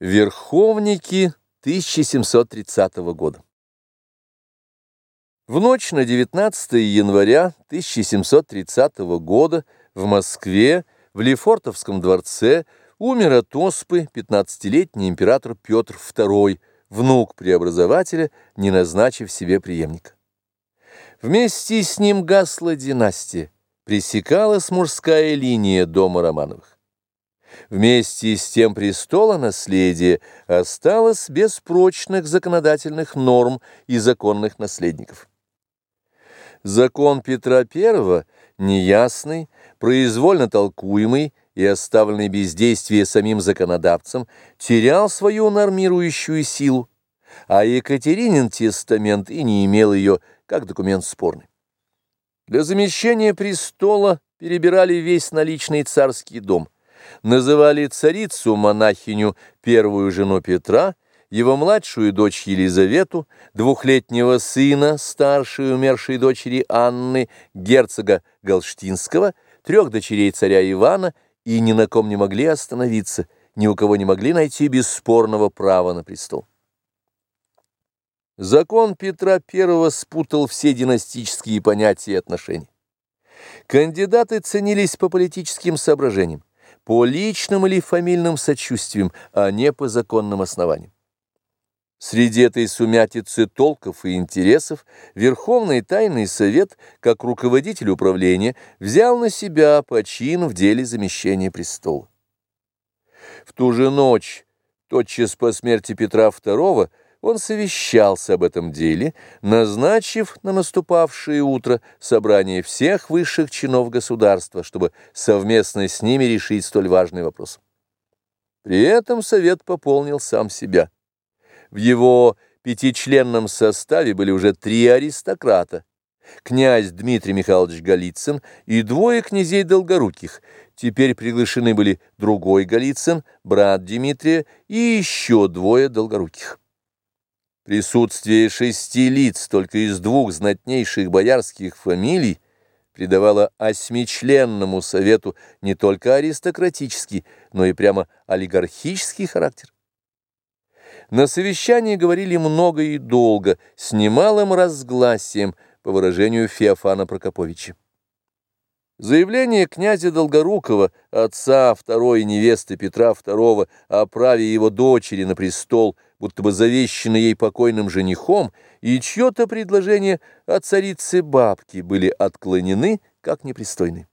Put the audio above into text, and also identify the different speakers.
Speaker 1: Верховники 1730 года. В ночь на 19 января 1730 года в Москве, в Лефортовском дворце, умер от оспы 15-летний император Петр II, внук преобразователя, не назначив себе преемника. Вместе с ним гасла династия, пресекалась мужская линия дома Романовых. Вместе с тем престола наследие осталось без прочных законодательных норм и законных наследников. Закон Петра I, неясный, произвольно толкуемый и оставленный без действия самим законодавцем, терял свою нормирующую силу, а Екатеринин тестамент и не имел ее как документ спорный. Для замещения престола перебирали весь наличный царский дом – называли царицу-монахиню первую жену Петра, его младшую дочь Елизавету, двухлетнего сына старшей умершей дочери Анны, герцога Галштинского, трех дочерей царя Ивана и ни на ком не могли остановиться, ни у кого не могли найти бесспорного права на престол. Закон Петра I спутал все династические понятия и отношения. Кандидаты ценились по политическим соображениям по личным или фамильным сочувствиям, а не по законным основаниям. Среди этой сумятицы толков и интересов Верховный Тайный Совет, как руководитель управления, взял на себя почин в деле замещения престола. В ту же ночь, тотчас по смерти Петра II, он совещался об этом деле, назначив на наступавшее утро собрание всех высших чинов государства, чтобы совместно с ними решить столь важный вопрос. При этом совет пополнил сам себя. В его пятичленном составе были уже три аристократа, князь Дмитрий Михайлович Голицын и двое князей Долгоруких. Теперь приглашены были другой Голицын, брат Дмитрия, и еще двое Долгоруких. Присутствие шести лиц только из двух знатнейших боярских фамилий придавало осьмичленному совету не только аристократический, но и прямо олигархический характер. На совещании говорили много и долго, с немалым разгласием, по выражению Феофана Прокоповича. Заявление князя Долгорукова, отца второй невесты Петра II, о праве его дочери на престол, будто бы завещанное ей покойным женихом, и чье-то предложение о царице бабки были отклонены как непристойны.